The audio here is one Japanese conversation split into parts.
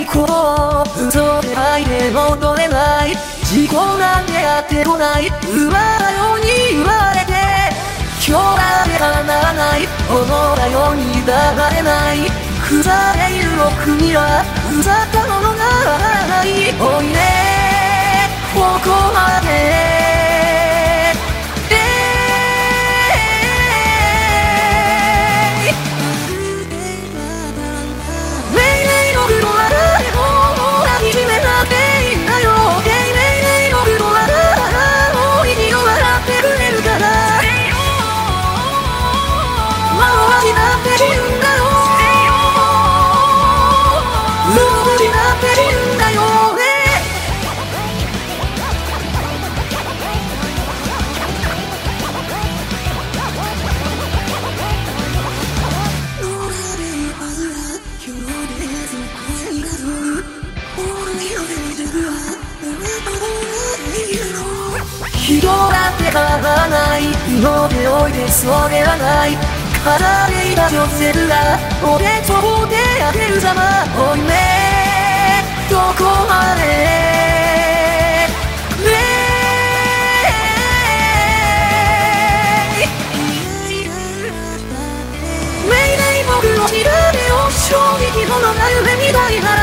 最高嘘でい戻れない。事故なんてやってこない。馬だように言われて今日なんてならない斧のように流れない。腐れる僕には腐ったものがならない。おいでここまで。人だって変わらない。今でおいでそれはない。飾れいた女性が俺と出会けるざまおいねどこまで。僕の知るでを正直者が夢みたいなら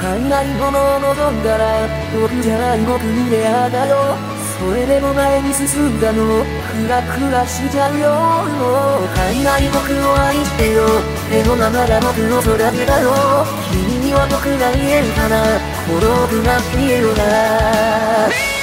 雷物を望んだら僕じゃない僕に出会ったよ。それでも前に進んだの。クラクラしちゃうよ。もう雷僕を愛してよ。でもままだ僕を育てたよ。君には僕が言えるかな。孤独が消えるな。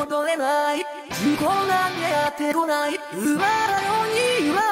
踊れない。事故なんてやってこない。馬のように言わ